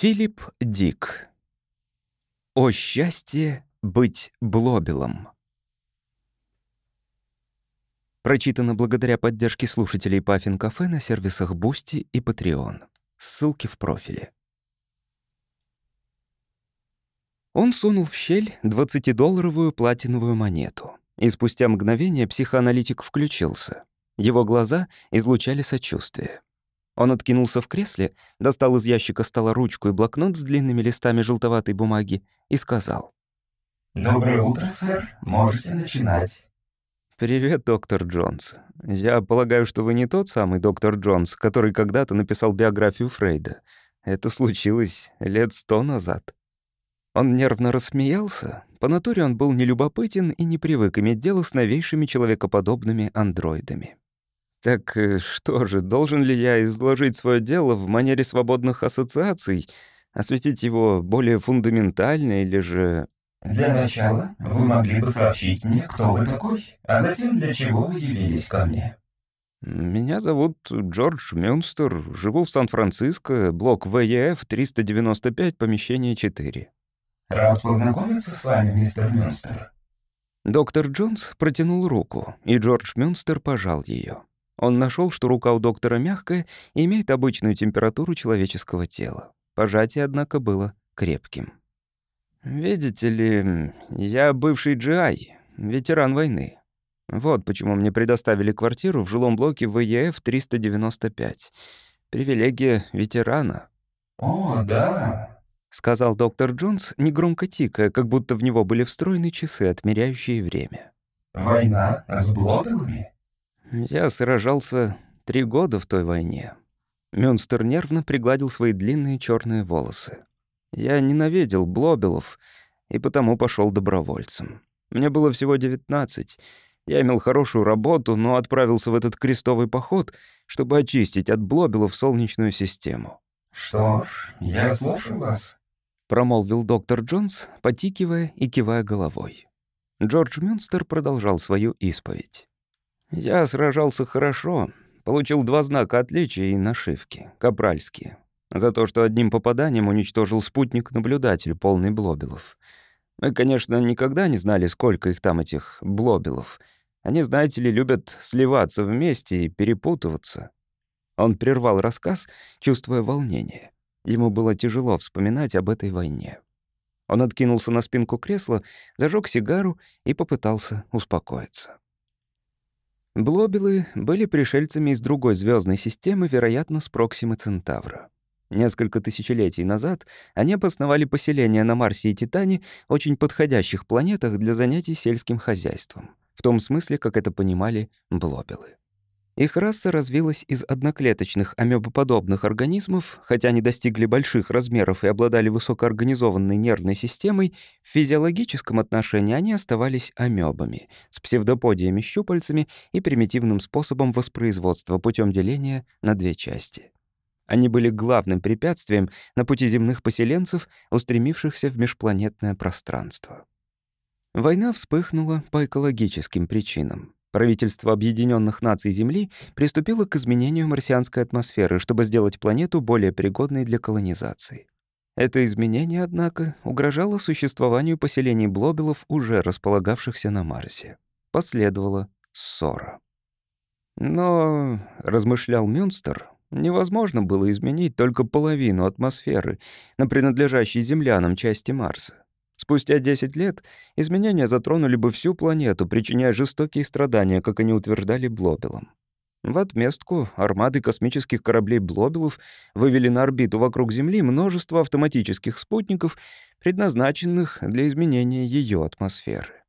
Филипп Дик. О счастье быть Блобелом. Прочитано благодаря поддержке слушателей Puffin Cafe на сервисах Boosty и Patreon. Ссылки в профиле. Он сунул в щель 20-долларовую платиновую монету. И спустя мгновение психоаналитик включился. Его глаза излучали сочувствие. Он откинулся в кресле, достал из ящика стола ручку и блокнот с длинными листами желтоватой бумаги и сказал. «Доброе утро, сэр. Можете начинать». «Привет, доктор Джонс. Я полагаю, что вы не тот самый доктор Джонс, который когда-то написал биографию Фрейда. Это случилось лет сто назад». Он нервно рассмеялся. По натуре он был нелюбопытен и не привык иметь дело с новейшими человекоподобными андроидами. Так э, что же, должен ли я изложить свое дело в манере свободных ассоциаций, осветить его более фундаментально или же... Для начала вы могли бы сообщить мне, кто вы такой, а затем для чего вы явились ко мне. Меня зовут Джордж Мюнстер, живу в Сан-Франциско, блок ВЕФ 395, помещение 4. Рад познакомиться с вами, мистер Мюнстер. Доктор Джонс протянул руку, и Джордж Мюнстер пожал ее. Он нашел, что рука у доктора мягкая и имеет обычную температуру человеческого тела. Пожатие, однако, было крепким. «Видите ли, я бывший GI, ветеран войны. Вот почему мне предоставили квартиру в жилом блоке ВЕФ 395. Привилегия ветерана». «О, да», — сказал доктор Джонс, негромко тикая, как будто в него были встроены часы, отмеряющие время. «Война с Блобелами?» Я сражался три года в той войне. Мюнстер нервно пригладил свои длинные черные волосы. Я ненавидел Блобелов и потому пошел добровольцем. Мне было всего 19. Я имел хорошую работу, но отправился в этот крестовый поход, чтобы очистить от Блобелов Солнечную систему. «Что ж, я слушаю вас», — промолвил доктор Джонс, потикивая и кивая головой. Джордж Мюнстер продолжал свою исповедь. Я сражался хорошо, получил два знака отличия и нашивки, капральские, за то, что одним попаданием уничтожил спутник-наблюдатель, полный блобелов. Мы, конечно, никогда не знали, сколько их там, этих блобелов. Они, знаете ли, любят сливаться вместе и перепутываться. Он прервал рассказ, чувствуя волнение. Ему было тяжело вспоминать об этой войне. Он откинулся на спинку кресла, зажег сигару и попытался успокоиться. Блобелы были пришельцами из другой звездной системы, вероятно, с Проксимы Центавра. Несколько тысячелетий назад они обосновали поселения на Марсе и Титане, очень подходящих планетах для занятий сельским хозяйством, в том смысле, как это понимали блобелы. Их раса развилась из одноклеточных амебоподобных организмов, хотя они достигли больших размеров и обладали высокоорганизованной нервной системой, в физиологическом отношении они оставались амебами с псевдоподиями-щупальцами и примитивным способом воспроизводства путем деления на две части. Они были главным препятствием на пути земных поселенцев, устремившихся в межпланетное пространство. Война вспыхнула по экологическим причинам. Правительство Объединенных Наций Земли приступило к изменению марсианской атмосферы, чтобы сделать планету более пригодной для колонизации. Это изменение, однако, угрожало существованию поселений блобелов, уже располагавшихся на Марсе. Последовала ссора. Но, размышлял Мюнстер, невозможно было изменить только половину атмосферы на принадлежащей землянам части Марса. Спустя 10 лет изменения затронули бы всю планету, причиняя жестокие страдания, как они утверждали Блобелом. В отместку армады космических кораблей Блобелов вывели на орбиту вокруг Земли множество автоматических спутников, предназначенных для изменения ее атмосферы.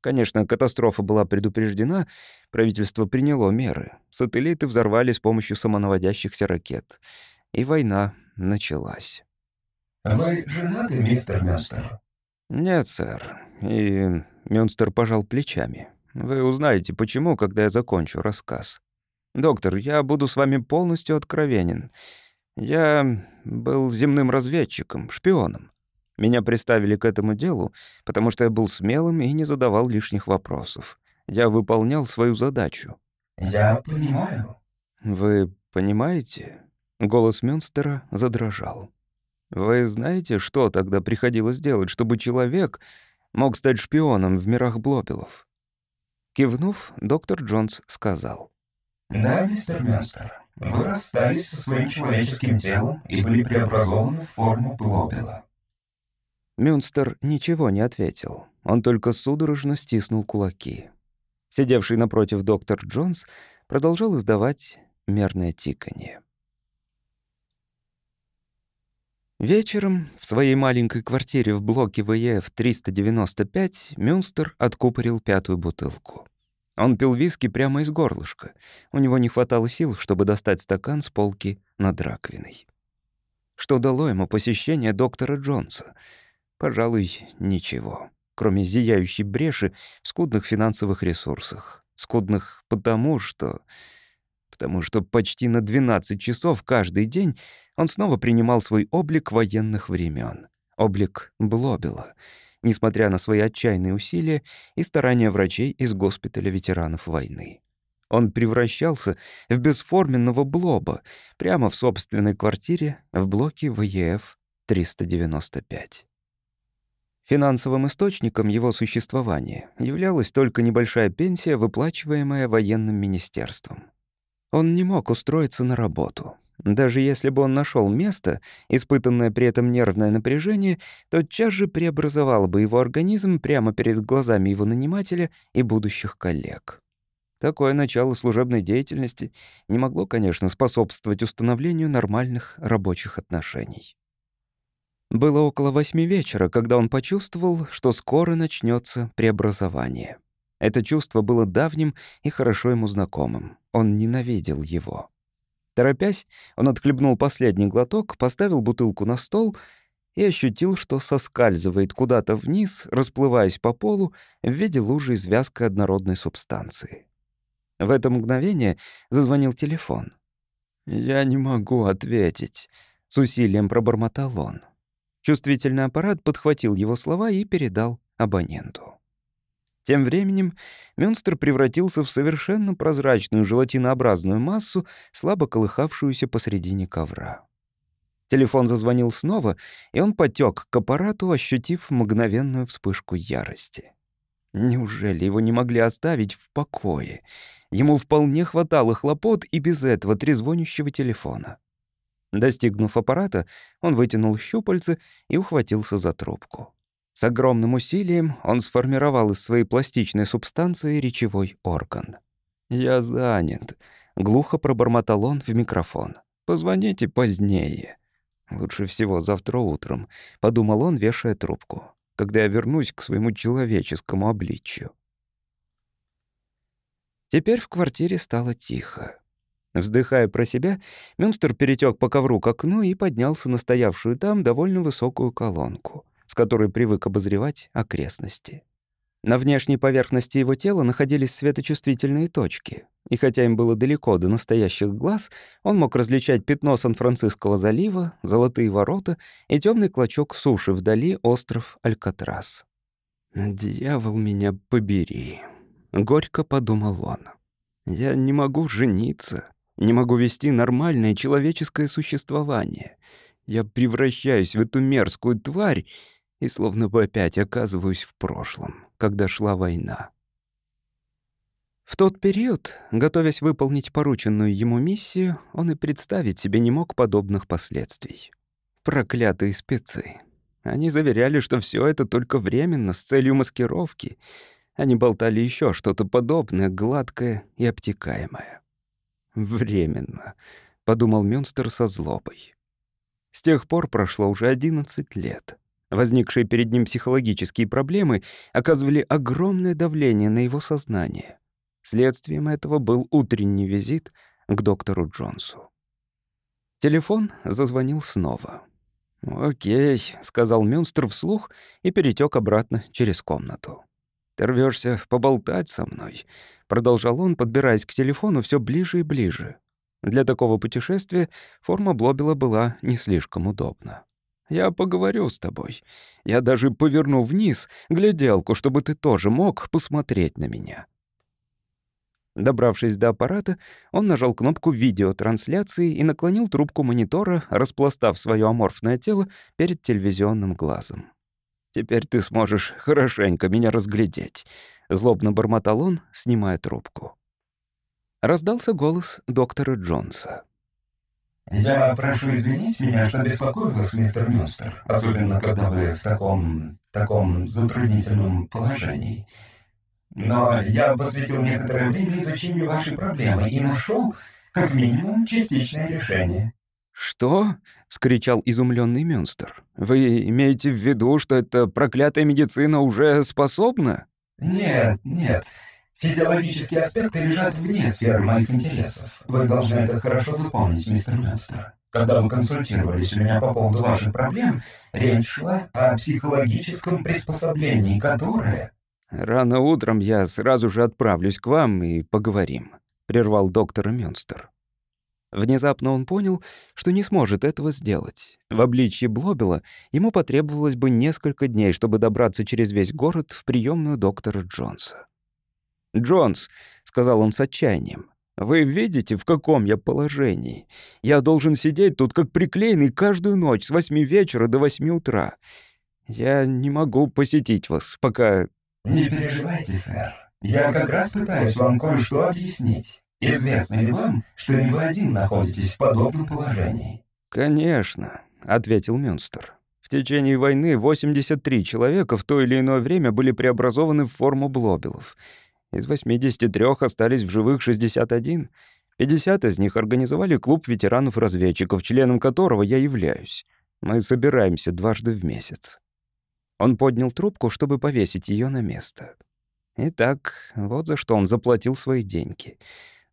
Конечно, катастрофа была предупреждена, правительство приняло меры. Сателлиты взорвали с помощью самонаводящихся ракет. И война началась. «Вы женаты, мистер Мюнстер?» «Нет, сэр». И Мюнстер пожал плечами. «Вы узнаете, почему, когда я закончу рассказ. Доктор, я буду с вами полностью откровенен. Я был земным разведчиком, шпионом. Меня приставили к этому делу, потому что я был смелым и не задавал лишних вопросов. Я выполнял свою задачу». «Я понимаю». «Вы понимаете?» Голос Мюнстера задрожал. Вы знаете, что тогда приходилось делать, чтобы человек мог стать шпионом в мирах Блобелов? Кивнув, доктор Джонс сказал. «Да, мистер Мюнстер, вы расстались со своим человеческим телом и были преобразованы в форму Блобела». Мюнстер ничего не ответил. Он только судорожно стиснул кулаки. Сидевший напротив доктор Джонс продолжал издавать мерное тиканье. Вечером в своей маленькой квартире в блоке ВЕФ 395 Мюнстер откупорил пятую бутылку. Он пил виски прямо из горлышка. У него не хватало сил, чтобы достать стакан с полки над раковиной. Что дало ему посещение доктора Джонса? Пожалуй, ничего, кроме зияющей бреши в скудных финансовых ресурсах. Скудных потому, что потому что почти на 12 часов каждый день он снова принимал свой облик военных времен, облик Блобела, несмотря на свои отчаянные усилия и старания врачей из госпиталя ветеранов войны. Он превращался в бесформенного блоба прямо в собственной квартире в блоке ВЕФ 395. Финансовым источником его существования являлась только небольшая пенсия, выплачиваемая военным министерством. Он не мог устроиться на работу. Даже если бы он нашел место, испытанное при этом нервное напряжение, тотчас же преобразовало бы его организм прямо перед глазами его нанимателя и будущих коллег. Такое начало служебной деятельности не могло, конечно, способствовать установлению нормальных рабочих отношений. Было около восьми вечера, когда он почувствовал, что скоро начнется преобразование. Это чувство было давним и хорошо ему знакомым. Он ненавидел его. Торопясь, он отхлебнул последний глоток, поставил бутылку на стол и ощутил, что соскальзывает куда-то вниз, расплываясь по полу в виде лужи из вязкой однородной субстанции. В это мгновение зазвонил телефон. «Я не могу ответить», — с усилием пробормотал он. Чувствительный аппарат подхватил его слова и передал абоненту. Тем временем Мюнстер превратился в совершенно прозрачную желатинообразную массу, слабо колыхавшуюся посредине ковра. Телефон зазвонил снова, и он потек к аппарату, ощутив мгновенную вспышку ярости. Неужели его не могли оставить в покое? Ему вполне хватало хлопот и без этого трезвонящего телефона. Достигнув аппарата, он вытянул щупальцы и ухватился за трубку. С огромным усилием он сформировал из своей пластичной субстанции речевой орган. «Я занят», — глухо пробормотал он в микрофон. «Позвоните позднее». «Лучше всего завтра утром», — подумал он, вешая трубку, «когда я вернусь к своему человеческому обличью». Теперь в квартире стало тихо. Вздыхая про себя, Мюнстер перетек по ковру к окну и поднялся на стоявшую там довольно высокую колонку — с которой привык обозревать окрестности. На внешней поверхности его тела находились светочувствительные точки, и хотя им было далеко до настоящих глаз, он мог различать пятно Сан-Франциского залива, золотые ворота и темный клочок суши вдали остров Алькатрас. «Дьявол меня побери», — горько подумал он. «Я не могу жениться, не могу вести нормальное человеческое существование. Я превращаюсь в эту мерзкую тварь, и словно бы опять оказываюсь в прошлом, когда шла война. В тот период, готовясь выполнить порученную ему миссию, он и представить себе не мог подобных последствий. Проклятые спецы. Они заверяли, что все это только временно, с целью маскировки. Они болтали еще что-то подобное, гладкое и обтекаемое. «Временно», — подумал Мюнстер со злобой. С тех пор прошло уже 11 лет. Возникшие перед ним психологические проблемы оказывали огромное давление на его сознание. Следствием этого был утренний визит к доктору Джонсу. Телефон зазвонил снова. «Окей», — сказал Мюнстер вслух и перетек обратно через комнату. «Ты рвешься поболтать со мной», — продолжал он, подбираясь к телефону все ближе и ближе. Для такого путешествия форма Блобела была не слишком удобна. Я поговорю с тобой. Я даже поверну вниз гляделку, чтобы ты тоже мог посмотреть на меня». Добравшись до аппарата, он нажал кнопку видеотрансляции и наклонил трубку монитора, распластав свое аморфное тело перед телевизионным глазом. «Теперь ты сможешь хорошенько меня разглядеть», — злобно бормотал он, снимая трубку. Раздался голос доктора Джонса. «Я прошу извинить меня, что беспокою вас, мистер Мюнстер, особенно когда вы в таком... таком затруднительном положении. Но я посвятил некоторое время изучению вашей проблемы и нашел, как минимум, частичное решение». «Что?» — вскричал изумленный Мюнстер. «Вы имеете в виду, что эта проклятая медицина уже способна?» «Нет, нет. Физиологические аспекты лежат вне сферы моих интересов. Вы должны это хорошо запомнить, мистер Мюнстер. Когда вы консультировались у меня по поводу ваших проблем, речь шла о психологическом приспособлении, которое...» «Рано утром я сразу же отправлюсь к вам и поговорим», — прервал доктор Мюнстер. Внезапно он понял, что не сможет этого сделать. В обличье Блобела ему потребовалось бы несколько дней, чтобы добраться через весь город в приемную доктора Джонса. «Джонс», — сказал он с отчаянием, — «вы видите, в каком я положении? Я должен сидеть тут как приклеенный каждую ночь с восьми вечера до восьми утра. Я не могу посетить вас, пока...» «Не переживайте, сэр. Я как раз пытаюсь вам кое-что объяснить. Известно ли вам, что не вы один находитесь в подобном положении?» «Конечно», — ответил Мюнстер. В течение войны 83 человека в то или иное время были преобразованы в форму блобелов — из 83 остались в живых 61. 50 из них организовали клуб ветеранов-разведчиков, членом которого я являюсь. Мы собираемся дважды в месяц. Он поднял трубку, чтобы повесить ее на место. Итак, вот за что он заплатил свои деньги.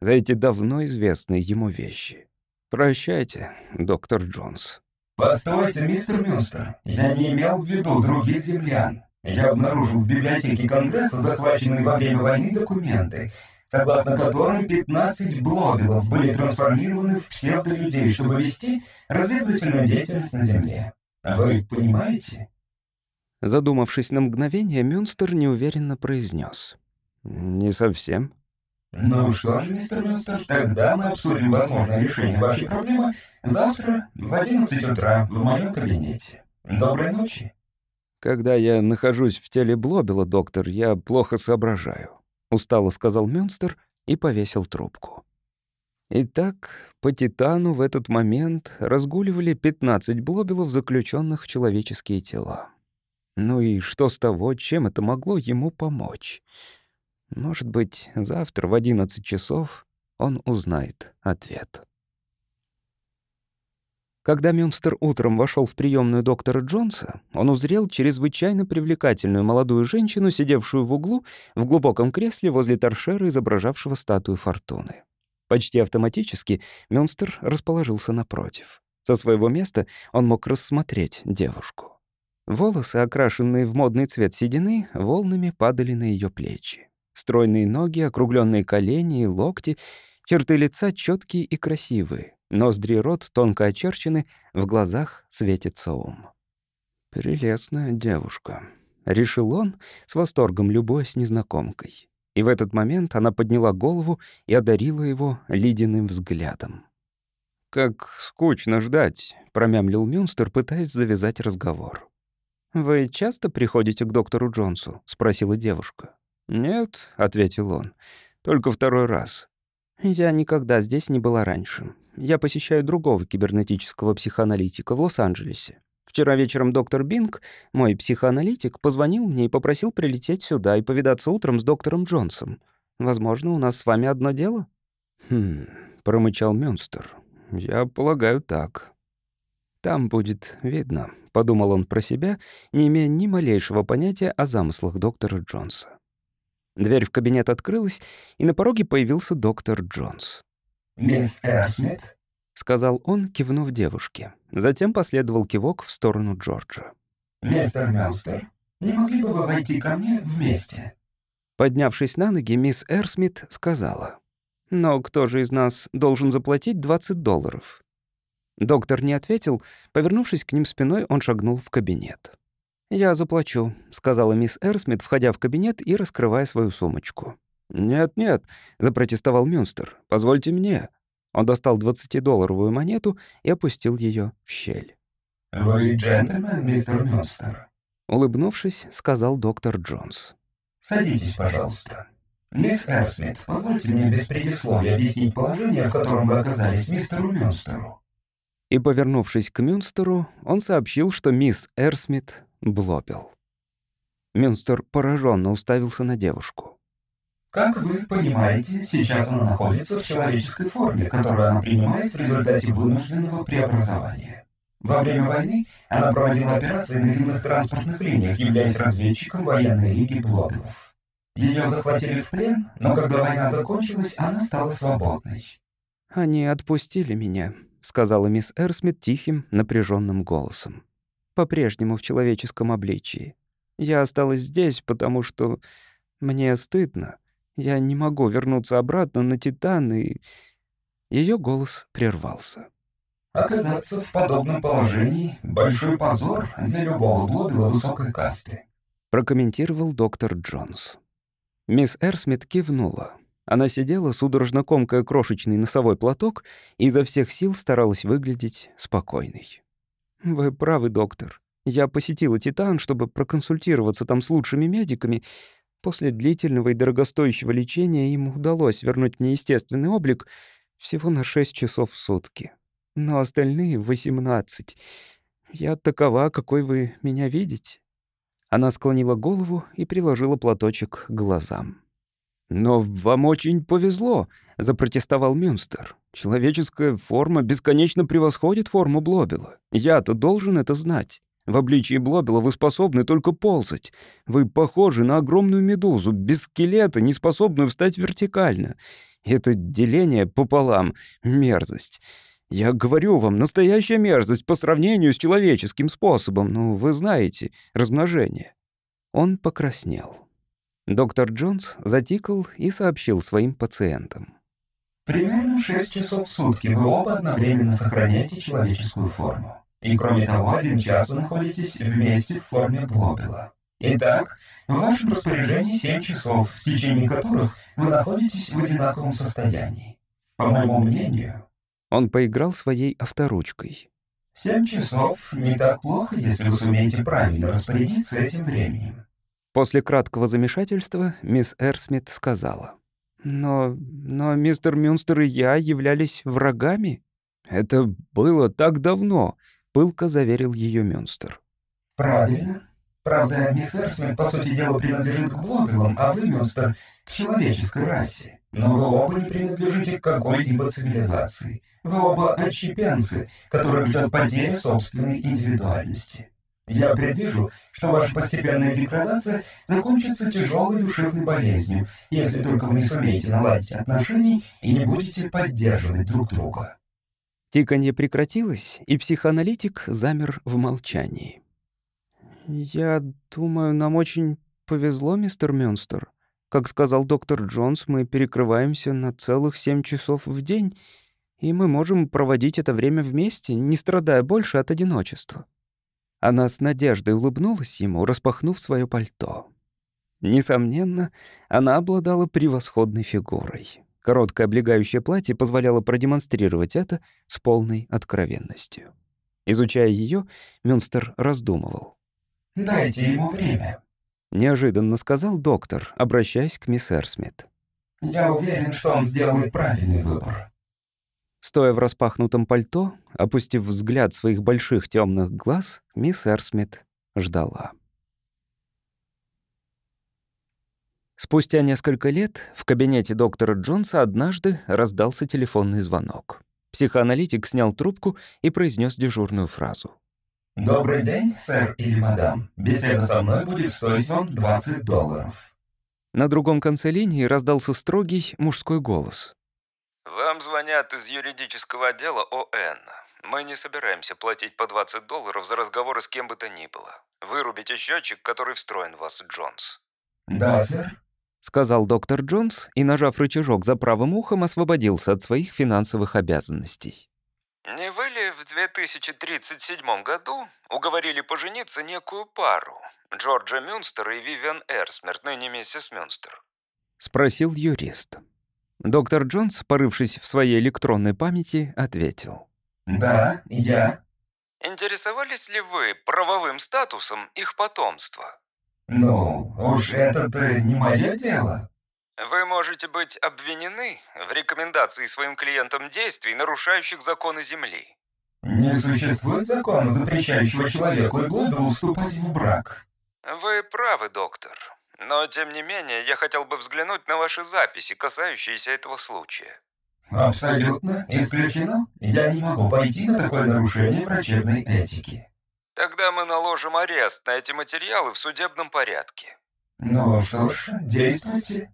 За эти давно известные ему вещи. Прощайте, доктор Джонс. «Постойте, мистер Мюнстер, я не имел в виду других землян. Я обнаружил в библиотеке Конгресса захваченные во время войны документы, согласно которым 15 блобелов были трансформированы в псевдолюдей, чтобы вести разведывательную деятельность на Земле. Вы понимаете? Задумавшись на мгновение, Мюнстер неуверенно произнес: «Не совсем». «Ну что же, мистер Мюнстер, тогда мы обсудим возможное решение вашей проблемы завтра в 11 утра в моем кабинете. Доброй ночи». «Когда я нахожусь в теле Блобела, доктор, я плохо соображаю», — устало сказал Мюнстер и повесил трубку. Итак, по Титану в этот момент разгуливали 15 Блобелов, заключенных в человеческие тела. Ну и что с того, чем это могло ему помочь? Может быть, завтра в 11 часов он узнает ответ. Когда Мюнстер утром вошел в приемную доктора Джонса, он узрел чрезвычайно привлекательную молодую женщину, сидевшую в углу в глубоком кресле возле торшера, изображавшего статую Фортуны. Почти автоматически Мюнстер расположился напротив. Со своего места он мог рассмотреть девушку. Волосы, окрашенные в модный цвет седины, волнами падали на ее плечи. Стройные ноги, округленные колени и локти, черты лица четкие и красивые. Ноздри и рот тонко очерчены, в глазах светится ум. «Прелестная девушка», — решил он, с восторгом любуясь незнакомкой. И в этот момент она подняла голову и одарила его ледяным взглядом. «Как скучно ждать», — промямлил Мюнстер, пытаясь завязать разговор. «Вы часто приходите к доктору Джонсу?» — спросила девушка. «Нет», — ответил он, — «только второй раз». «Я никогда здесь не была раньше я посещаю другого кибернетического психоаналитика в Лос-Анджелесе. Вчера вечером доктор Бинг, мой психоаналитик, позвонил мне и попросил прилететь сюда и повидаться утром с доктором Джонсом. Возможно, у нас с вами одно дело?» «Хм...» — промычал Мюнстер. «Я полагаю, так». «Там будет видно», — подумал он про себя, не имея ни малейшего понятия о замыслах доктора Джонса. Дверь в кабинет открылась, и на пороге появился доктор Джонс. «Мисс Эрсмит?» — сказал он, кивнув девушке. Затем последовал кивок в сторону Джорджа. «Мистер Мюнстер, не могли бы вы войти ко мне вместе?» Поднявшись на ноги, мисс Эрсмит сказала. «Но кто же из нас должен заплатить 20 долларов?» Доктор не ответил. Повернувшись к ним спиной, он шагнул в кабинет. «Я заплачу», — сказала мисс Эрсмит, входя в кабинет и раскрывая свою сумочку. «Нет-нет», — запротестовал Мюнстер, — «позвольте мне». Он достал 20-долларовую монету и опустил ее в щель. «Вы джентльмен, мистер Мюнстер?» Улыбнувшись, сказал доктор Джонс. «Садитесь, пожалуйста. Мисс Эрсмит, позвольте мне без предисловия объяснить положение, в котором вы оказались мистеру Мюнстеру». И, повернувшись к Мюнстеру, он сообщил, что мисс Эрсмит блопил. Мюнстер пораженно уставился на девушку. Как вы понимаете, сейчас она находится в человеческой форме, которую она принимает в результате вынужденного преобразования. Во время войны она проводила операции на земных транспортных линиях, являясь разведчиком военной лиги Блобелов. Ее захватили в плен, но когда война закончилась, она стала свободной. «Они отпустили меня», — сказала мисс Эрсмит тихим, напряженным голосом. «По-прежнему в человеческом обличии. Я осталась здесь, потому что мне стыдно. Я не могу вернуться обратно на Титан, и... Ее голос прервался. Оказаться в подобном положении — большой позор для любого блобила высокой касты. Прокомментировал доктор Джонс. Мисс Эрсмит кивнула. Она сидела, судорожно комкая крошечный носовой платок и изо всех сил старалась выглядеть спокойной. «Вы правы, доктор. Я посетила «Титан», чтобы проконсультироваться там с лучшими медиками, После длительного и дорогостоящего лечения им удалось вернуть мне естественный облик всего на 6 часов в сутки. Но остальные — 18. Я такова, какой вы меня видите. Она склонила голову и приложила платочек к глазам. «Но вам очень повезло», — запротестовал Мюнстер. «Человеческая форма бесконечно превосходит форму Блобела. Я-то должен это знать». В обличии Блобела вы способны только ползать. Вы похожи на огромную медузу, без скелета, не способную встать вертикально. Это деление пополам — мерзость. Я говорю вам, настоящая мерзость по сравнению с человеческим способом. Ну, вы знаете, размножение». Он покраснел. Доктор Джонс затикал и сообщил своим пациентам. «Примерно 6 часов в сутки вы оба одновременно сохраняете человеческую форму. И кроме того, один час вы находитесь вместе в форме блобела. Итак, в вашем распоряжении 7 часов, в течение которых вы находитесь в одинаковом состоянии. По моему мнению... Он поиграл своей авторучкой. Семь часов не так плохо, если вы сумеете правильно распорядиться этим временем. После краткого замешательства мисс Эрсмит сказала. «Но... но мистер Мюнстер и я являлись врагами?» «Это было так давно», — пылко заверил ее Мюнстер. «Правильно. Правда, мисс Эрсмит, по сути дела, принадлежит к Блобелам, а вы, Мюнстер, к человеческой расе. Но вы оба не принадлежите к какой-либо цивилизации. Вы оба отщепенцы, которых ждет потеря собственной индивидуальности. Я предвижу, что ваша постепенная деградация закончится тяжелой душевной болезнью, если только вы не сумеете наладить отношений и не будете поддерживать друг друга. Тиканье прекратилось, и психоаналитик замер в молчании. «Я думаю, нам очень повезло, мистер Мюнстер. Как сказал доктор Джонс, мы перекрываемся на целых семь часов в день, и мы можем проводить это время вместе, не страдая больше от одиночества». Она с надеждой улыбнулась ему, распахнув свое пальто. Несомненно, она обладала превосходной фигурой. Короткое облегающее платье позволяло продемонстрировать это с полной откровенностью. Изучая ее, Мюнстер раздумывал. «Дайте ему время», — неожиданно сказал доктор, обращаясь к мисс Эрсмит. «Я уверен, что он сделает правильный выбор». Стоя в распахнутом пальто, опустив взгляд своих больших темных глаз, мисс Эрсмит ждала. Спустя несколько лет в кабинете доктора Джонса однажды раздался телефонный звонок. Психоаналитик снял трубку и произнес дежурную фразу. «Добрый день, сэр или мадам. Беседа со мной будет стоить вам 20 долларов». На другом конце линии раздался строгий мужской голос. «Вам звонят из юридического отдела ОН. Мы не собираемся платить по 20 долларов за разговоры с кем бы то ни было. Вырубите счетчик, который встроен в вас, Джонс». «Да, сэр». — сказал доктор Джонс и, нажав рычажок за правым ухом, освободился от своих финансовых обязанностей. «Не вы ли в 2037 году уговорили пожениться некую пару, Джорджа Мюнстера и Вивиан Эрсмерт, ныне миссис Мюнстер?» спросил юрист. Доктор Джонс, порывшись в своей электронной памяти, ответил. «Да, я». Интересовались ли вы правовым статусом их потомства? «Ну, уж это-то не мое дело». Вы можете быть обвинены в рекомендации своим клиентам действий, нарушающих законы Земли. Не существует закона, запрещающего человеку и Глобелу вступать в брак. Вы правы, доктор. Но, тем не менее, я хотел бы взглянуть на ваши записи, касающиеся этого случая. Абсолютно исключено. Я не могу пойти на такое нарушение врачебной этики. Тогда мы наложим арест на эти материалы в судебном порядке. Ну что ж, действуйте.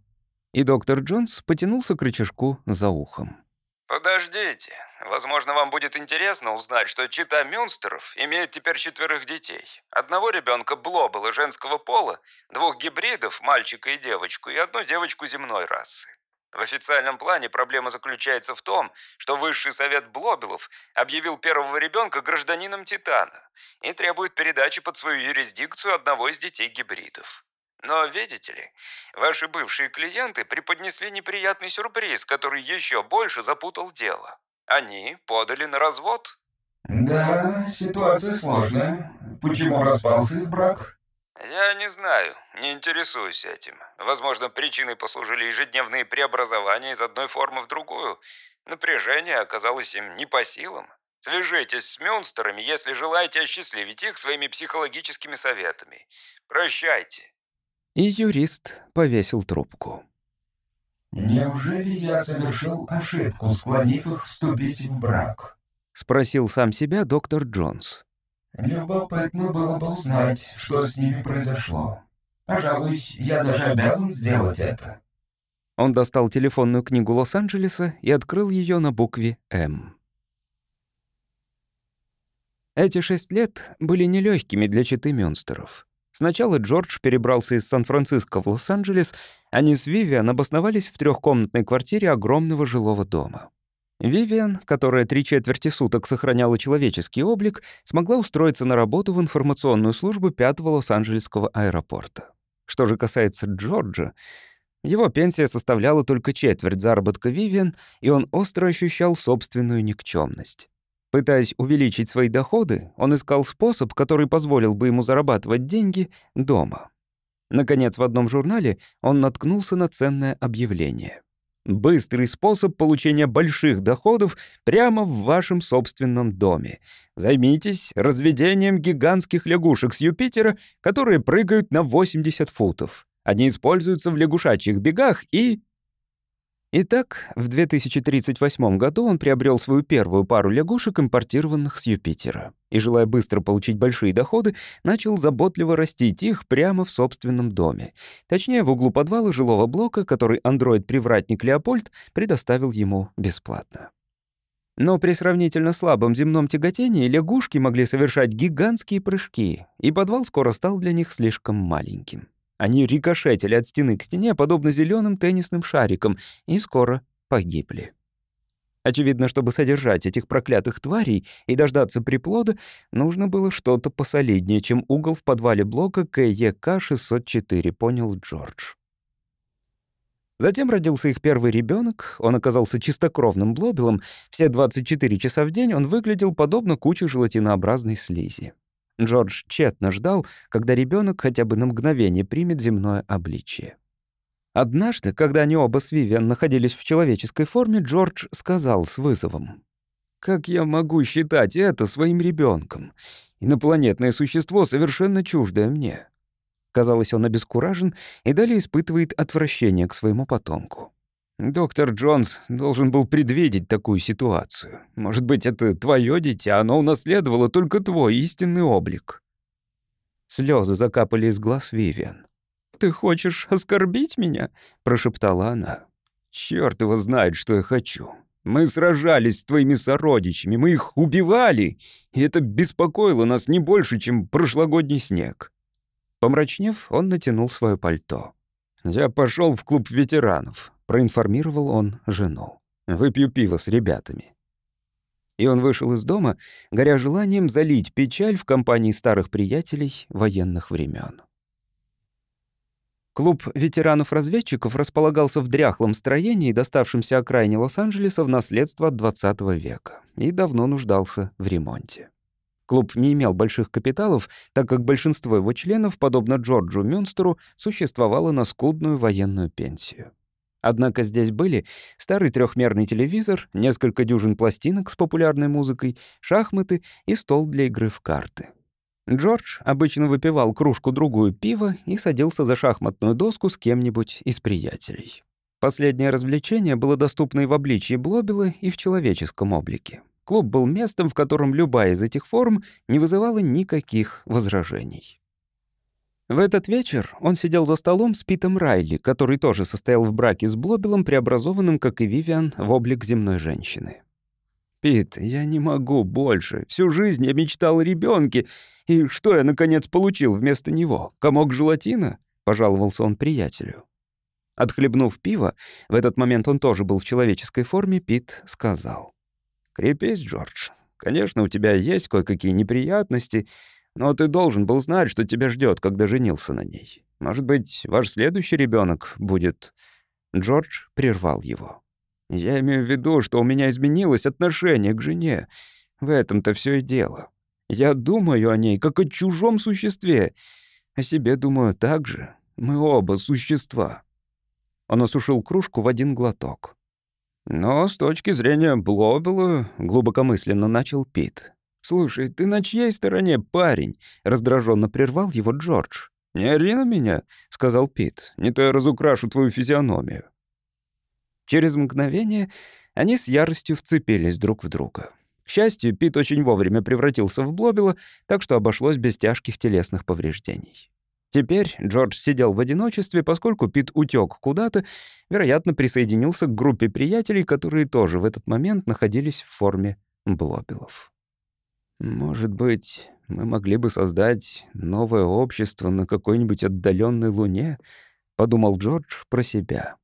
И доктор Джонс потянулся к рычажку за ухом. Подождите. Возможно, вам будет интересно узнать, что чита Мюнстеров имеет теперь четверых детей. Одного ребенка Блобела женского пола, двух гибридов, мальчика и девочку, и одну девочку земной расы. В официальном плане проблема заключается в том, что Высший совет Блобелов объявил первого ребенка гражданином Титана и требует передачи под свою юрисдикцию одного из детей гибридов. Но, видите ли, ваши бывшие клиенты преподнесли неприятный сюрприз, который еще больше запутал дело. Они подали на развод. Да, ситуация сложная. Почему распался их брак? Я не знаю, не интересуюсь этим. Возможно, причиной послужили ежедневные преобразования из одной формы в другую. Напряжение оказалось им не по силам. Свяжитесь с Мюнстерами, если желаете осчастливить их своими психологическими советами. Прощайте. И юрист повесил трубку. «Неужели я совершил ошибку, склонив их вступить в брак?» — спросил сам себя доктор Джонс. «Любопытно было бы узнать, что с ними произошло. Пожалуй, я даже обязан сделать это». Он достал телефонную книгу Лос-Анджелеса и открыл ее на букве «М». Эти шесть лет были нелегкими для читы Мюнстеров. Сначала Джордж перебрался из Сан-Франциско в Лос-Анджелес, они с Вивиан обосновались в трехкомнатной квартире огромного жилого дома. Вивиан, которая три четверти суток сохраняла человеческий облик, смогла устроиться на работу в информационную службу пятого Лос-Анджелесского аэропорта. Что же касается Джорджа, его пенсия составляла только четверть заработка Вивиан, и он остро ощущал собственную никчемность. Пытаясь увеличить свои доходы, он искал способ, который позволил бы ему зарабатывать деньги дома. Наконец, в одном журнале он наткнулся на ценное объявление. Быстрый способ получения больших доходов прямо в вашем собственном доме. Займитесь разведением гигантских лягушек с Юпитера, которые прыгают на 80 футов. Они используются в лягушачьих бегах и... Итак, в 2038 году он приобрел свою первую пару лягушек, импортированных с Юпитера. И, желая быстро получить большие доходы, начал заботливо растить их прямо в собственном доме. Точнее, в углу подвала жилого блока, который андроид-привратник Леопольд предоставил ему бесплатно. Но при сравнительно слабом земном тяготении лягушки могли совершать гигантские прыжки, и подвал скоро стал для них слишком маленьким. Они рикошетили от стены к стене, подобно зеленым теннисным шарикам, и скоро погибли. Очевидно, чтобы содержать этих проклятых тварей и дождаться приплода, нужно было что-то посолиднее, чем угол в подвале блока КЕК-604, понял Джордж. Затем родился их первый ребенок. Он оказался чистокровным блобелом. Все 24 часа в день он выглядел подобно куче желатинообразной слизи. Джордж тщетно ждал, когда ребенок хотя бы на мгновение примет земное обличие. Однажды, когда они оба с Вивиан находились в человеческой форме, Джордж сказал с вызовом. «Как я могу считать это своим ребенком? Инопланетное существо совершенно чуждое мне». Казалось, он обескуражен и далее испытывает отвращение к своему потомку. Доктор Джонс должен был предвидеть такую ситуацию. Может быть, это твое дитя, оно унаследовало только твой истинный облик. Слезы закапали из глаз Вивиан. «Ты хочешь оскорбить меня?» — прошептала она. «Чёрт его знает, что я хочу. Мы сражались с твоими сородичами, мы их убивали, и это беспокоило нас не больше, чем прошлогодний снег». Помрачнев, он натянул свое пальто. «Я пошел в клуб ветеранов проинформировал он жену. «Выпью пиво с ребятами». И он вышел из дома, горя желанием залить печаль в компании старых приятелей военных времен. Клуб ветеранов-разведчиков располагался в дряхлом строении, доставшемся окраине Лос-Анджелеса в наследство от 20 века, и давно нуждался в ремонте. Клуб не имел больших капиталов, так как большинство его членов, подобно Джорджу Мюнстеру, существовало на скудную военную пенсию. Однако здесь были старый трехмерный телевизор, несколько дюжин пластинок с популярной музыкой, шахматы и стол для игры в карты. Джордж обычно выпивал кружку-другую пива и садился за шахматную доску с кем-нибудь из приятелей. Последнее развлечение было доступно и в обличии Блобела, и в человеческом облике. Клуб был местом, в котором любая из этих форм не вызывала никаких возражений. В этот вечер он сидел за столом с Питом Райли, который тоже состоял в браке с Блобелом, преобразованным, как и Вивиан, в облик земной женщины. «Пит, я не могу больше. Всю жизнь я мечтал о ребенке, и что я, наконец, получил вместо него? Комок желатина?» — пожаловался он приятелю. Отхлебнув пиво, в этот момент он тоже был в человеческой форме, Пит сказал. «Крепись, Джордж. Конечно, у тебя есть кое-какие неприятности, но ты должен был знать, что тебя ждет, когда женился на ней. Может быть, ваш следующий ребенок будет...» Джордж прервал его. «Я имею в виду, что у меня изменилось отношение к жене. В этом-то все и дело. Я думаю о ней, как о чужом существе. О себе думаю так же. Мы оба существа». Он осушил кружку в один глоток. «Но с точки зрения Блобела», — глубокомысленно начал Пит. «Слушай, ты на чьей стороне, парень?» — раздраженно прервал его Джордж. «Не ори на меня», — сказал Пит. «Не то я разукрашу твою физиономию». Через мгновение они с яростью вцепились друг в друга. К счастью, Пит очень вовремя превратился в Блобела, так что обошлось без тяжких телесных повреждений. Теперь Джордж сидел в одиночестве, поскольку Пит утек куда-то, вероятно, присоединился к группе приятелей, которые тоже в этот момент находились в форме Блобелов. «Может быть, мы могли бы создать новое общество на какой-нибудь отдаленной луне?» — подумал Джордж про себя.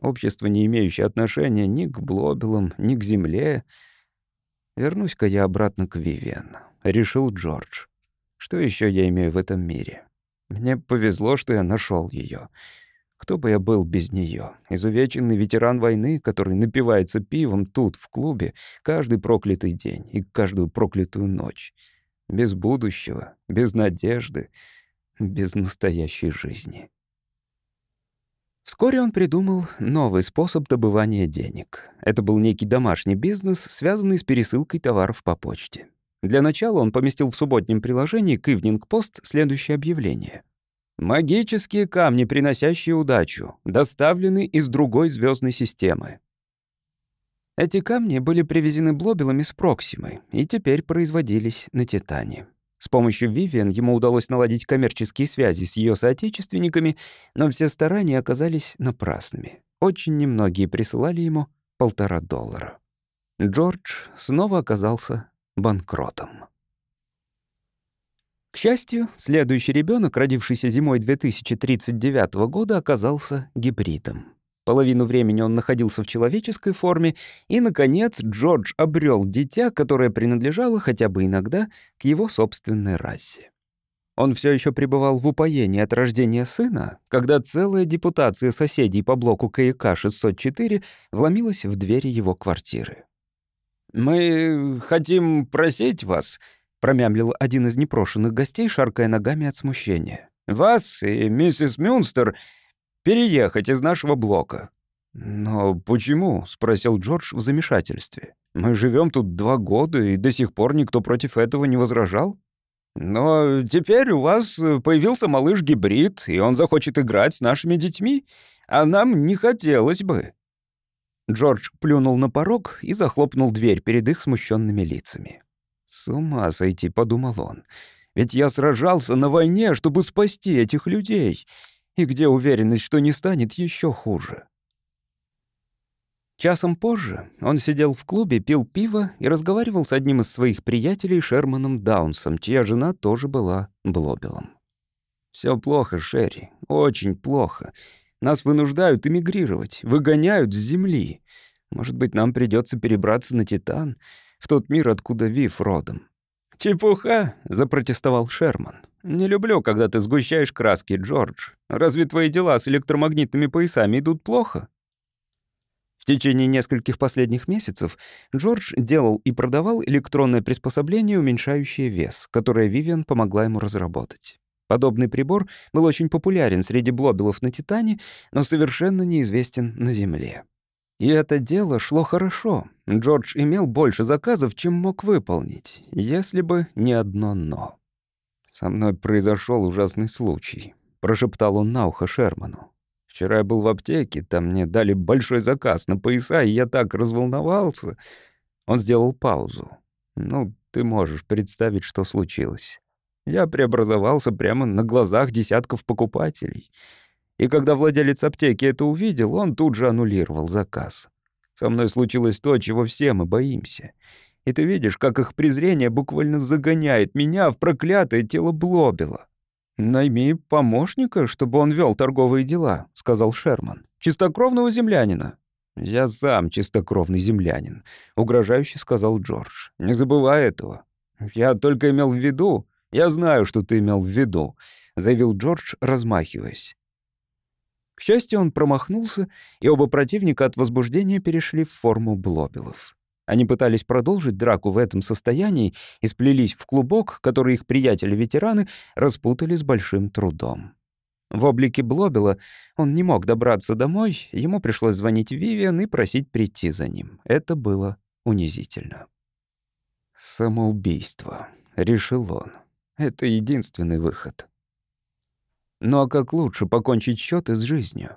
«Общество, не имеющее отношения ни к Блобелам, ни к Земле, Вернусь-ка я обратно к Вивиан, решил Джордж. Что еще я имею в этом мире? Мне повезло, что я нашел ее. Кто бы я был без нее? Изувеченный ветеран войны, который напивается пивом тут, в клубе, каждый проклятый день и каждую проклятую ночь. Без будущего, без надежды, без настоящей жизни. Вскоре он придумал новый способ добывания денег. Это был некий домашний бизнес, связанный с пересылкой товаров по почте. Для начала он поместил в субботнем приложении к Evening Post следующее объявление. «Магические камни, приносящие удачу, доставлены из другой звездной системы». Эти камни были привезены Блобелами с Проксимы и теперь производились на Титане. С помощью Вивиан ему удалось наладить коммерческие связи с ее соотечественниками, но все старания оказались напрасными. Очень немногие присылали ему полтора доллара. Джордж снова оказался банкротом. К счастью, следующий ребенок, родившийся зимой 2039 года, оказался гибридом. Половину времени он находился в человеческой форме, и, наконец, Джордж обрел дитя, которое принадлежало хотя бы иногда к его собственной расе. Он все еще пребывал в упоении от рождения сына, когда целая депутация соседей по блоку КИК 604 вломилась в двери его квартиры. «Мы хотим просить вас», — промямлил один из непрошенных гостей, шаркая ногами от смущения. «Вас и миссис Мюнстер переехать из нашего блока». «Но почему?» — спросил Джордж в замешательстве. «Мы живем тут два года, и до сих пор никто против этого не возражал». «Но теперь у вас появился малыш-гибрид, и он захочет играть с нашими детьми, а нам не хотелось бы». Джордж плюнул на порог и захлопнул дверь перед их смущенными лицами. «С ума сойти», — подумал он. «Ведь я сражался на войне, чтобы спасти этих людей. И где уверенность, что не станет еще хуже? Часом позже он сидел в клубе, пил пиво и разговаривал с одним из своих приятелей Шерманом Даунсом, чья жена тоже была Блобелом. Все плохо, Шерри, очень плохо. Нас вынуждают эмигрировать, выгоняют с земли. Может быть, нам придется перебраться на Титан, в тот мир, откуда Вив родом». «Чепуха!» — запротестовал Шерман. «Не люблю, когда ты сгущаешь краски, Джордж. Разве твои дела с электромагнитными поясами идут плохо?» В течение нескольких последних месяцев Джордж делал и продавал электронное приспособление, уменьшающее вес, которое Вивиан помогла ему разработать. Подобный прибор был очень популярен среди блобелов на Титане, но совершенно неизвестен на Земле. И это дело шло хорошо. Джордж имел больше заказов, чем мог выполнить, если бы не одно «но». «Со мной произошел ужасный случай», — прошептал он на ухо Шерману. «Вчера я был в аптеке, там мне дали большой заказ на пояса, и я так разволновался». Он сделал паузу. «Ну, ты можешь представить, что случилось. Я преобразовался прямо на глазах десятков покупателей. И когда владелец аптеки это увидел, он тут же аннулировал заказ. Со мной случилось то, чего все мы боимся. И ты видишь, как их презрение буквально загоняет меня в проклятое тело Блобела. «Найми помощника, чтобы он вел торговые дела», — сказал Шерман. «Чистокровного землянина». «Я сам чистокровный землянин», — угрожающе сказал Джордж. «Не забывай этого. Я только имел в виду, «Я знаю, что ты имел в виду», — заявил Джордж, размахиваясь. К счастью, он промахнулся, и оба противника от возбуждения перешли в форму блобелов. Они пытались продолжить драку в этом состоянии и сплелись в клубок, который их приятели-ветераны распутали с большим трудом. В облике Блобела он не мог добраться домой, ему пришлось звонить Вивиан и просить прийти за ним. Это было унизительно. «Самоубийство», — решил он. Это единственный выход. Ну а как лучше покончить счеты с жизнью?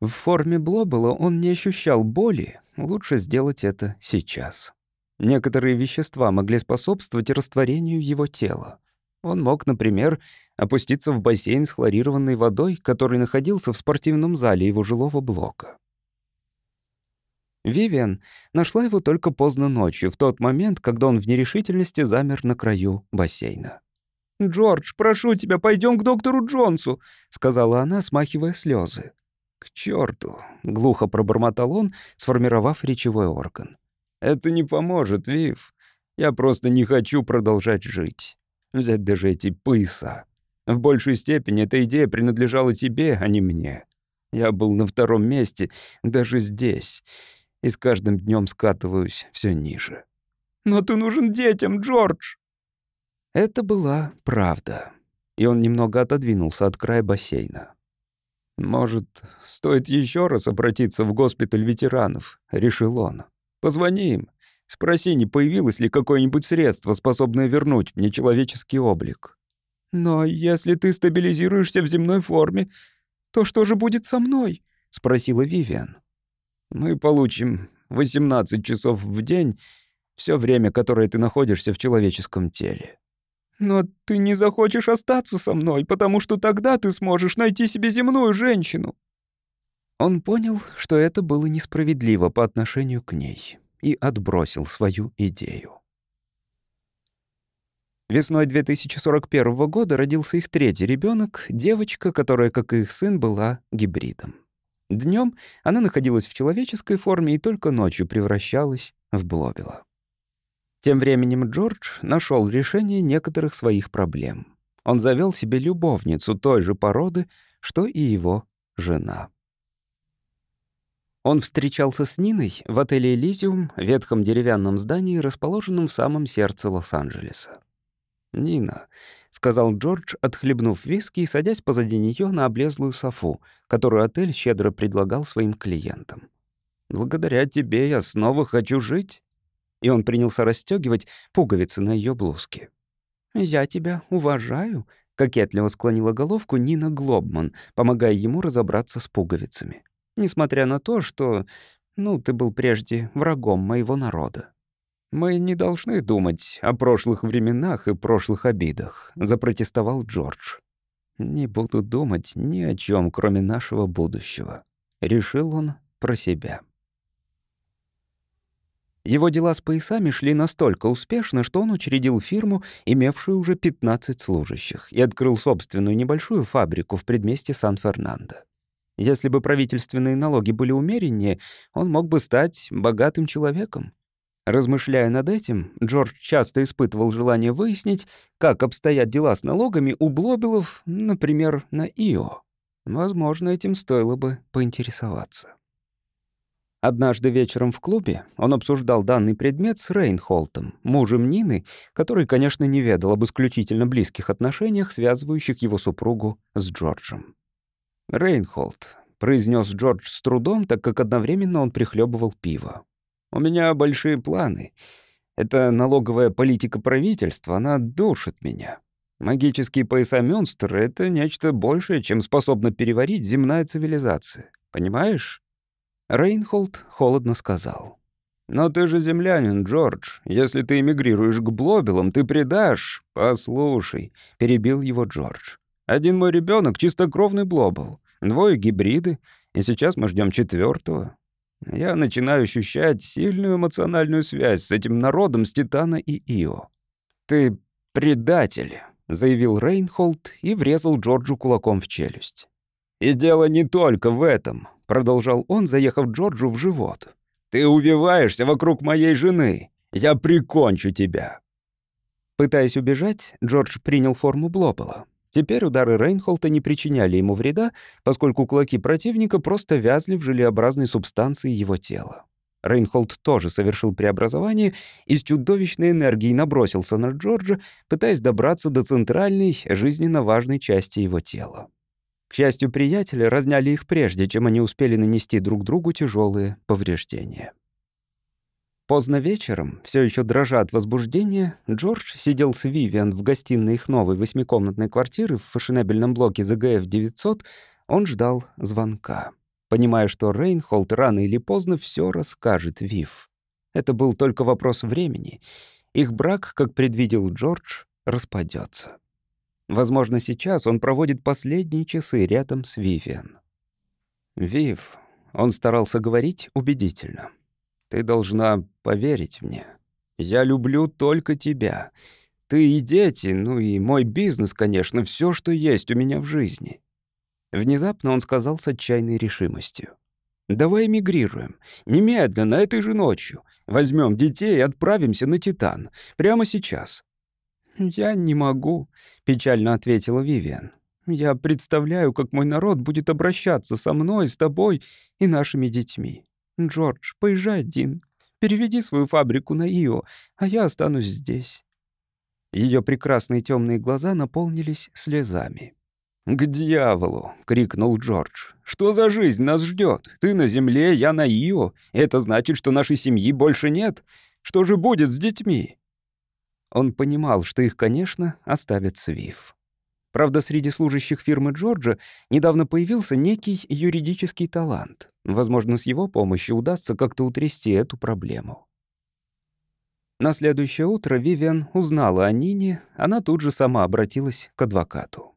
В форме Блобела он не ощущал боли, лучше сделать это сейчас. Некоторые вещества могли способствовать растворению его тела. Он мог, например, опуститься в бассейн с хлорированной водой, который находился в спортивном зале его жилого блока. Вивиан нашла его только поздно ночью, в тот момент, когда он в нерешительности замер на краю бассейна. «Джордж, прошу тебя, пойдем к доктору Джонсу», — сказала она, смахивая слезы. «К черту!» — глухо пробормотал он, сформировав речевой орган. «Это не поможет, Вив. Я просто не хочу продолжать жить. Взять даже эти пояса. В большей степени эта идея принадлежала тебе, а не мне. Я был на втором месте, даже здесь, и с каждым днем скатываюсь все ниже». «Но ты нужен детям, Джордж!» Это была правда. И он немного отодвинулся от края бассейна. «Может, стоит еще раз обратиться в госпиталь ветеранов?» — решил он. «Позвони им. Спроси, не появилось ли какое-нибудь средство, способное вернуть мне человеческий облик». «Но если ты стабилизируешься в земной форме, то что же будет со мной?» — спросила Вивиан. «Мы получим 18 часов в день, все время, которое ты находишься в человеческом теле. «Но ты не захочешь остаться со мной, потому что тогда ты сможешь найти себе земную женщину». Он понял, что это было несправедливо по отношению к ней, и отбросил свою идею. Весной 2041 года родился их третий ребенок, девочка, которая, как и их сын, была гибридом. Днем она находилась в человеческой форме и только ночью превращалась в Блобела. Тем временем Джордж нашел решение некоторых своих проблем. Он завел себе любовницу той же породы, что и его жена. Он встречался с Ниной в отеле «Элизиум», ветхом деревянном здании, расположенном в самом сердце Лос-Анджелеса. «Нина», — сказал Джордж, отхлебнув виски и садясь позади нее на облезлую софу, которую отель щедро предлагал своим клиентам. «Благодаря тебе я снова хочу жить» и он принялся расстегивать пуговицы на ее блузке. «Я тебя уважаю», — кокетливо склонила головку Нина Глобман, помогая ему разобраться с пуговицами. «Несмотря на то, что, ну, ты был прежде врагом моего народа». «Мы не должны думать о прошлых временах и прошлых обидах», — запротестовал Джордж. «Не буду думать ни о чем, кроме нашего будущего», — решил он про себя. Его дела с поясами шли настолько успешно, что он учредил фирму, имевшую уже 15 служащих, и открыл собственную небольшую фабрику в предместе Сан-Фернандо. Если бы правительственные налоги были умереннее, он мог бы стать богатым человеком. Размышляя над этим, Джордж часто испытывал желание выяснить, как обстоят дела с налогами у Блобелов, например, на Ио. Возможно, этим стоило бы поинтересоваться. Однажды вечером в клубе он обсуждал данный предмет с Рейнхолтом, мужем Нины, который, конечно, не ведал об исключительно близких отношениях, связывающих его супругу с Джорджем. «Рейнхолд», — произнес Джордж с трудом, так как одновременно он прихлебывал пиво. «У меня большие планы. Это налоговая политика правительства, она душит меня. Магические пояса Мюнстера — это нечто большее, чем способна переварить земная цивилизация. Понимаешь?» Рейнхолд холодно сказал. «Но ты же землянин, Джордж. Если ты эмигрируешь к Блобелам, ты предашь...» «Послушай», — перебил его Джордж. «Один мой ребенок чистокровный Блобел, двое гибриды, и сейчас мы ждем четвертого. Я начинаю ощущать сильную эмоциональную связь с этим народом с Титана и Ио. Ты предатель», — заявил Рейнхолд и врезал Джорджу кулаком в челюсть. «И дело не только в этом продолжал он, заехав Джорджу в живот. «Ты увиваешься вокруг моей жены. Я прикончу тебя». Пытаясь убежать, Джордж принял форму Блобела. Теперь удары Рейнхолта не причиняли ему вреда, поскольку кулаки противника просто вязли в желеобразной субстанции его тела. Рейнхолд тоже совершил преобразование и с чудовищной энергией набросился на Джорджа, пытаясь добраться до центральной, жизненно важной части его тела. К счастью, приятели разняли их прежде, чем они успели нанести друг другу тяжелые повреждения. Поздно вечером, все еще дрожа от возбуждения, Джордж сидел с Вивиан в гостиной их новой восьмикомнатной квартиры в фешенебельном блоке ЗГФ-900, он ждал звонка, понимая, что Рейнхолд рано или поздно все расскажет Вив. Это был только вопрос времени. Их брак, как предвидел Джордж, распадется. Возможно, сейчас он проводит последние часы рядом с Вивиан. «Вив», — он старался говорить убедительно, — «ты должна поверить мне. Я люблю только тебя. Ты и дети, ну и мой бизнес, конечно, все, что есть у меня в жизни». Внезапно он сказал с отчаянной решимостью. «Давай эмигрируем. Немедленно, этой же ночью. Возьмем детей и отправимся на Титан. Прямо сейчас. «Я не могу», — печально ответила Вивиан. «Я представляю, как мой народ будет обращаться со мной, с тобой и нашими детьми. Джордж, поезжай один. Переведи свою фабрику на Ио, а я останусь здесь». Ее прекрасные темные глаза наполнились слезами. «К дьяволу!» — крикнул Джордж. «Что за жизнь нас ждет? Ты на земле, я на Ио. Это значит, что нашей семьи больше нет. Что же будет с детьми?» Он понимал, что их, конечно, оставят Свиф. Правда, среди служащих фирмы Джорджа недавно появился некий юридический талант. Возможно, с его помощью удастся как-то утрясти эту проблему. На следующее утро Вивиан узнала о Нине, она тут же сама обратилась к адвокату.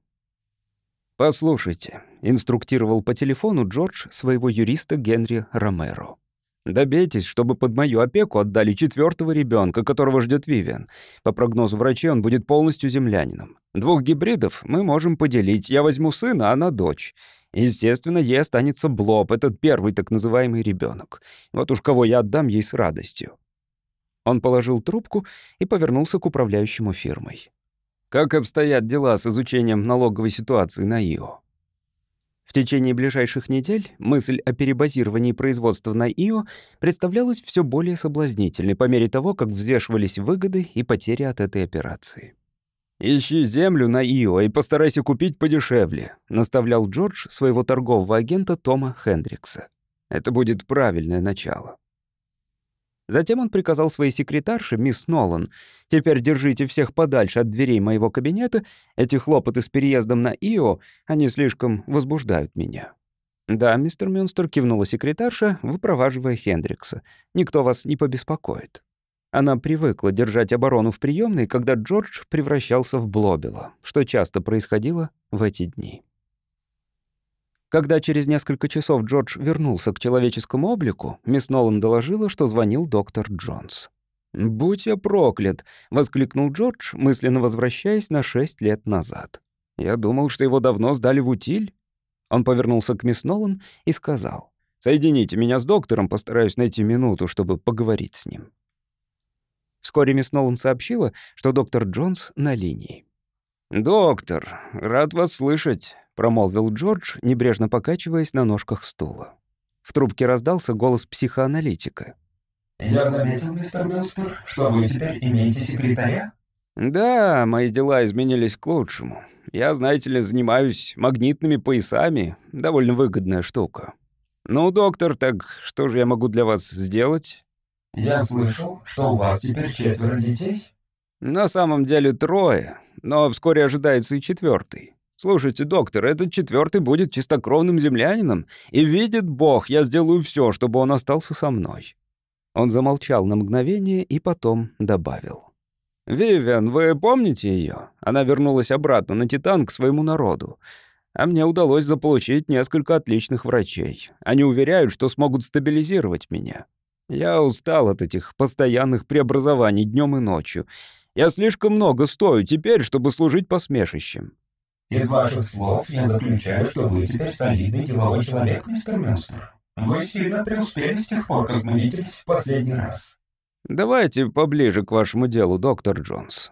«Послушайте», — инструктировал по телефону Джордж своего юриста Генри Ромеро. Добейтесь, чтобы под мою опеку отдали четвертого ребенка, которого ждет Вивиан. По прогнозу врачей он будет полностью землянином. Двух гибридов мы можем поделить. Я возьму сына, а она дочь. Естественно, ей останется Блоб, этот первый так называемый ребенок. Вот уж кого я отдам ей с радостью. Он положил трубку и повернулся к управляющему фирмой. «Как обстоят дела с изучением налоговой ситуации на Ио?» В течение ближайших недель мысль о перебазировании производства на ИО представлялась все более соблазнительной по мере того, как взвешивались выгоды и потери от этой операции. «Ищи землю на ИО и постарайся купить подешевле», — наставлял Джордж своего торгового агента Тома Хендрикса. «Это будет правильное начало». Затем он приказал своей секретарше, мисс Нолан, «Теперь держите всех подальше от дверей моего кабинета. Эти хлопоты с переездом на Ио, они слишком возбуждают меня». «Да, мистер Мюнстер», — кивнула секретарша, выпроваживая Хендрикса. «Никто вас не побеспокоит». Она привыкла держать оборону в приемной, когда Джордж превращался в Блобела, что часто происходило в эти дни. Когда через несколько часов Джордж вернулся к человеческому облику, мисс Нолан доложила, что звонил доктор Джонс. «Будь я проклят!» — воскликнул Джордж, мысленно возвращаясь на шесть лет назад. «Я думал, что его давно сдали в утиль». Он повернулся к мисс Нолан и сказал, «Соедините меня с доктором, постараюсь найти минуту, чтобы поговорить с ним». Вскоре мисс Нолан сообщила, что доктор Джонс на линии. «Доктор, рад вас слышать», — промолвил Джордж, небрежно покачиваясь на ножках стула. В трубке раздался голос психоаналитика. «Я заметил, мистер Мюнстер, что вы теперь имеете секретаря?» «Да, мои дела изменились к лучшему. Я, знаете ли, занимаюсь магнитными поясами. Довольно выгодная штука. Ну, доктор, так что же я могу для вас сделать?» «Я слышал, что у вас теперь четверо детей?» «На самом деле трое но вскоре ожидается и четвертый. Слушайте, доктор, этот четвертый будет чистокровным землянином, и видит Бог, я сделаю все, чтобы он остался со мной». Он замолчал на мгновение и потом добавил. «Вивиан, вы помните ее? Она вернулась обратно на Титан к своему народу. А мне удалось заполучить несколько отличных врачей. Они уверяют, что смогут стабилизировать меня. Я устал от этих постоянных преобразований днем и ночью, я слишком много стою теперь, чтобы служить посмешищем». «Из ваших слов я заключаю, что вы теперь солидный деловой человек, мистер Мюнстер. Вы сильно преуспели с тех пор, как мы виделись в последний раз». «Давайте поближе к вашему делу, доктор Джонс».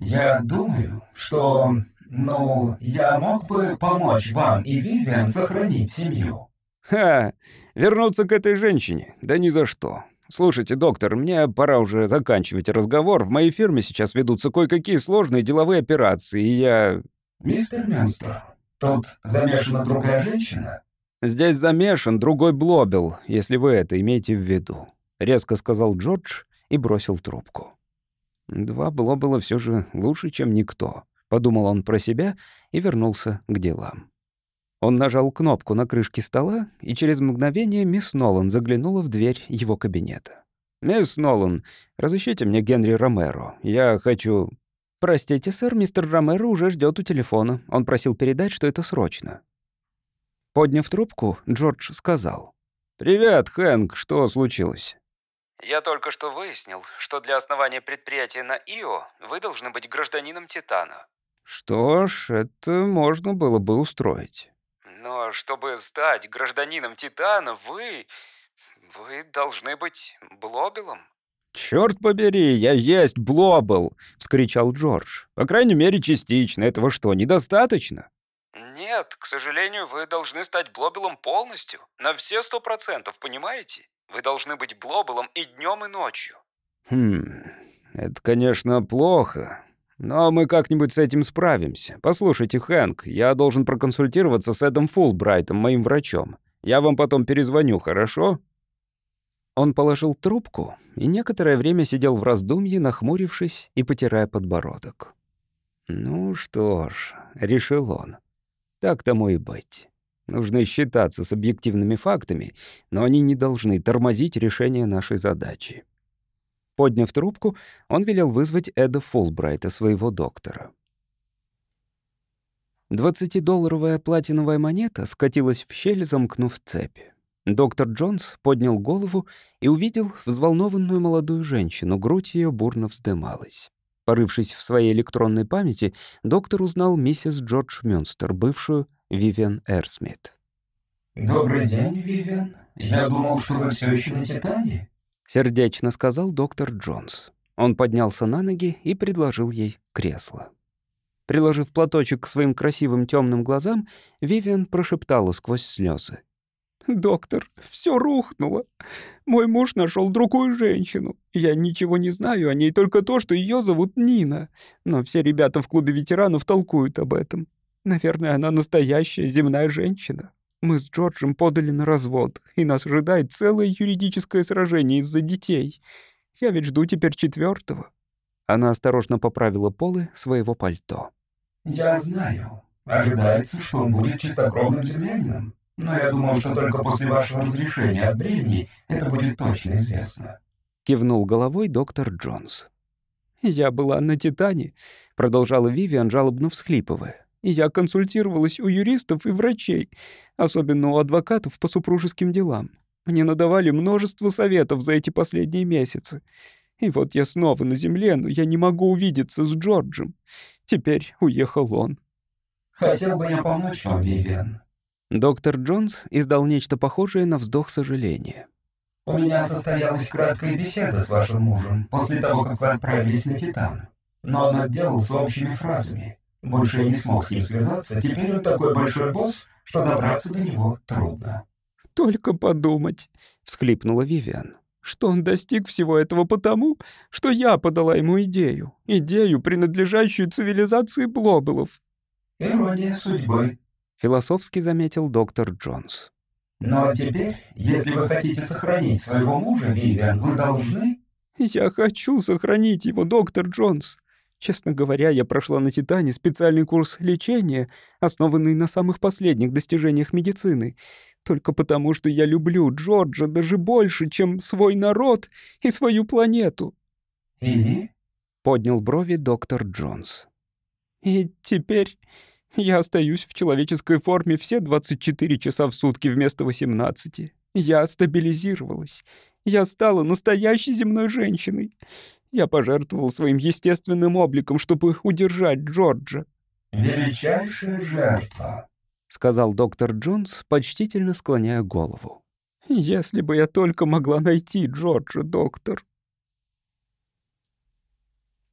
«Я думаю, что... Ну, я мог бы помочь вам и Вивиан сохранить семью». «Ха! Вернуться к этой женщине? Да ни за что. «Слушайте, доктор, мне пора уже заканчивать разговор. В моей фирме сейчас ведутся кое-какие сложные деловые операции, и я...» «Мистер Мюнстер, тут замешана другая женщина?» «Здесь замешан другой Блобел, если вы это имеете в виду», — резко сказал Джордж и бросил трубку. «Два Блобела все же лучше, чем никто», — подумал он про себя и вернулся к делам. Он нажал кнопку на крышке стола, и через мгновение мисс Нолан заглянула в дверь его кабинета. «Мисс Нолан, разыщите мне Генри Ромеро. Я хочу...» «Простите, сэр, мистер Ромеро уже ждет у телефона. Он просил передать, что это срочно». Подняв трубку, Джордж сказал. «Привет, Хэнк, что случилось?» «Я только что выяснил, что для основания предприятия на Ио вы должны быть гражданином Титана». «Что ж, это можно было бы устроить». Но чтобы стать гражданином Титана, вы... вы должны быть Блобелом. «Чёрт побери, я есть Блобел!» — вскричал Джордж. «По крайней мере, частично. Этого что, недостаточно?» «Нет, к сожалению, вы должны стать Блобелом полностью. На все сто процентов, понимаете? Вы должны быть Блобелом и днем, и ночью». «Хм, это, конечно, плохо. Но мы как-нибудь с этим справимся. Послушайте, Хэнк, я должен проконсультироваться с Эдом Фулбрайтом, моим врачом. Я вам потом перезвоню, хорошо?» Он положил трубку и некоторое время сидел в раздумье, нахмурившись и потирая подбородок. «Ну что ж», — решил он, — «так тому и быть. Нужно считаться с объективными фактами, но они не должны тормозить решение нашей задачи. Подняв трубку, он велел вызвать Эда Фулбрайта, своего доктора. Двадцатидолларовая платиновая монета скатилась в щель, замкнув цепь. Доктор Джонс поднял голову и увидел взволнованную молодую женщину, грудь ее бурно вздымалась. Порывшись в своей электронной памяти, доктор узнал миссис Джордж Мюнстер, бывшую Вивиан Эрсмит. «Добрый день, Вивиан. Я думал, что вы все еще на Титане» сердечно сказал доктор Джонс. Он поднялся на ноги и предложил ей кресло. Приложив платочек к своим красивым темным глазам, Вивиан прошептала сквозь слезы. «Доктор, все рухнуло. Мой муж нашел другую женщину. Я ничего не знаю о ней, только то, что ее зовут Нина. Но все ребята в клубе ветеранов толкуют об этом. Наверное, она настоящая земная женщина. Мы с Джорджем подали на развод, и нас ожидает целое юридическое сражение из-за детей. Я ведь жду теперь четвертого. Она осторожно поправила полы своего пальто. «Я знаю. Ожидается, что он будет чистокровным землянином. Но я думал, что только после вашего разрешения от бремени это будет точно известно». Кивнул головой доктор Джонс. «Я была на Титане», — продолжала Вивиан, жалобно всхлипывая я консультировалась у юристов и врачей, особенно у адвокатов по супружеским делам. Мне надавали множество советов за эти последние месяцы. И вот я снова на земле, но я не могу увидеться с Джорджем. Теперь уехал он. «Хотел бы я помочь вам, Вивиан». Доктор Джонс издал нечто похожее на вздох сожаления. У меня состоялась краткая беседа с вашим мужем после того, как вы отправились на Титан. Но он отделался общими фразами. Больше я не смог с ним связаться, теперь он такой большой босс, что добраться до него трудно. «Только подумать», — всхлипнула Вивиан, «что он достиг всего этого потому, что я подала ему идею, идею, принадлежащую цивилизации Блобелов». «Ирония судьбы», — философски заметил доктор Джонс. «Но теперь, если вы хотите сохранить своего мужа, Вивиан, вы должны...» «Я хочу сохранить его, доктор Джонс. Честно говоря, я прошла на «Титане» специальный курс лечения, основанный на самых последних достижениях медицины, только потому, что я люблю Джорджа даже больше, чем свой народ и свою планету». «И?» — поднял брови доктор Джонс. «И теперь я остаюсь в человеческой форме все 24 часа в сутки вместо 18. Я стабилизировалась. Я стала настоящей земной женщиной. Я пожертвовал своим естественным обликом, чтобы удержать Джорджа». «Величайшая жертва», — сказал доктор Джонс, почтительно склоняя голову. «Если бы я только могла найти Джорджа, доктор».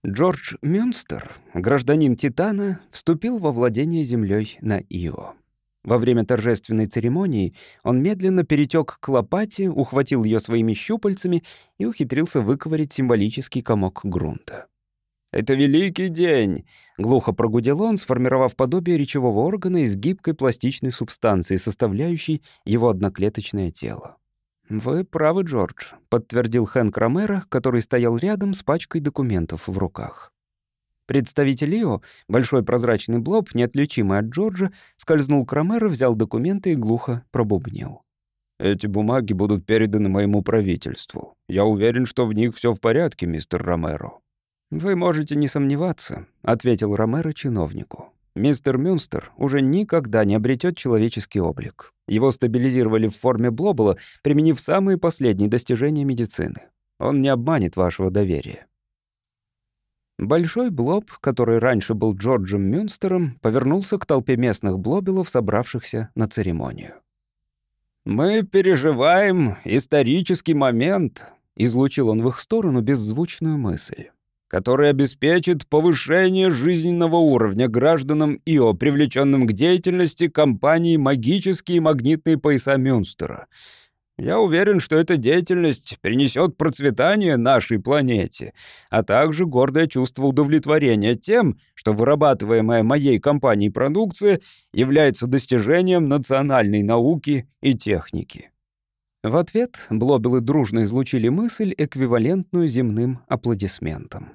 Джордж Мюнстер, гражданин Титана, вступил во владение землей на Ио. Во время торжественной церемонии он медленно перетек к лопате, ухватил ее своими щупальцами и ухитрился выковырять символический комок грунта. «Это великий день!» — глухо прогудел он, сформировав подобие речевого органа из гибкой пластичной субстанции, составляющей его одноклеточное тело. «Вы правы, Джордж», — подтвердил Хэнк Ромеро, который стоял рядом с пачкой документов в руках. Представитель Ио, большой прозрачный блоб, неотличимый от Джорджа, скользнул к Ромеро, взял документы и глухо пробубнил. «Эти бумаги будут переданы моему правительству. Я уверен, что в них все в порядке, мистер Ромеро». «Вы можете не сомневаться», — ответил Ромеро чиновнику. «Мистер Мюнстер уже никогда не обретет человеческий облик. Его стабилизировали в форме Блобола, применив самые последние достижения медицины. Он не обманет вашего доверия». Большой блоб, который раньше был Джорджем Мюнстером, повернулся к толпе местных блобелов, собравшихся на церемонию. «Мы переживаем исторический момент», — излучил он в их сторону беззвучную мысль, который обеспечит повышение жизненного уровня гражданам ИО, привлеченным к деятельности компании «Магические магнитные пояса Мюнстера», я уверен, что эта деятельность принесет процветание нашей планете, а также гордое чувство удовлетворения тем, что вырабатываемая моей компанией продукция является достижением национальной науки и техники». В ответ Блобелы дружно излучили мысль, эквивалентную земным аплодисментам.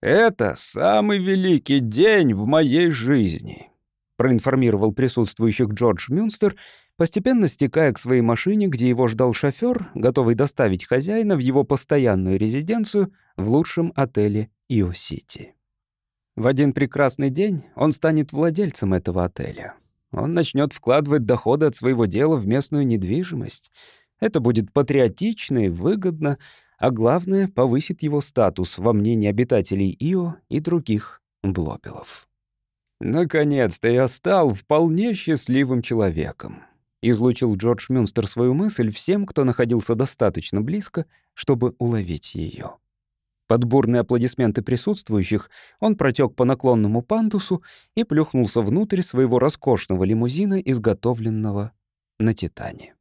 «Это самый великий день в моей жизни», — проинформировал присутствующих Джордж Мюнстер — постепенно стекая к своей машине, где его ждал шофер, готовый доставить хозяина в его постоянную резиденцию в лучшем отеле Ио-Сити. В один прекрасный день он станет владельцем этого отеля. Он начнет вкладывать доходы от своего дела в местную недвижимость. Это будет патриотично и выгодно, а главное — повысит его статус во мнении обитателей Ио и других блобелов. Наконец-то я стал вполне счастливым человеком. Излучил Джордж Мюнстер свою мысль всем, кто находился достаточно близко, чтобы уловить ее. Под бурные аплодисменты присутствующих он протек по наклонному пандусу и плюхнулся внутрь своего роскошного лимузина, изготовленного на «Титане».